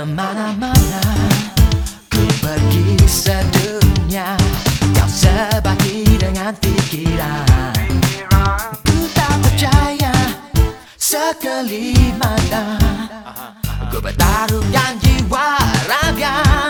Kemana-mana Ku pergi sedunia Kau sebagi dengan fikiran Ku tak percaya Sekelima mata Ku bertarungkan jiwa rakyat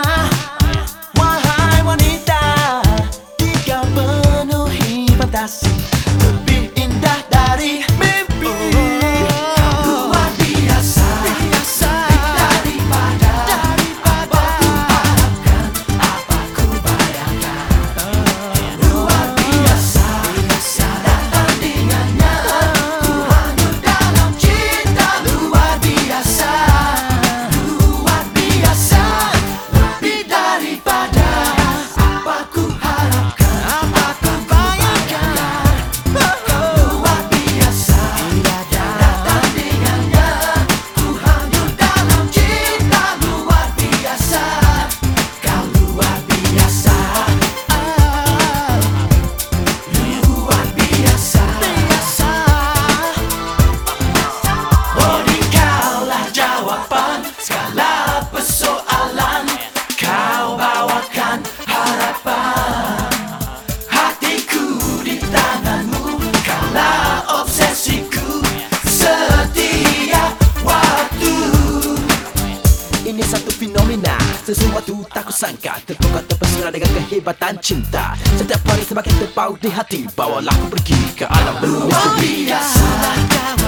sesuatu tak ku sangka. Terpesona dengan kehebatan cinta. Setiap hari semakin terpaut di hati. Bawalah aku pergi ke alam luar Oh biasa kau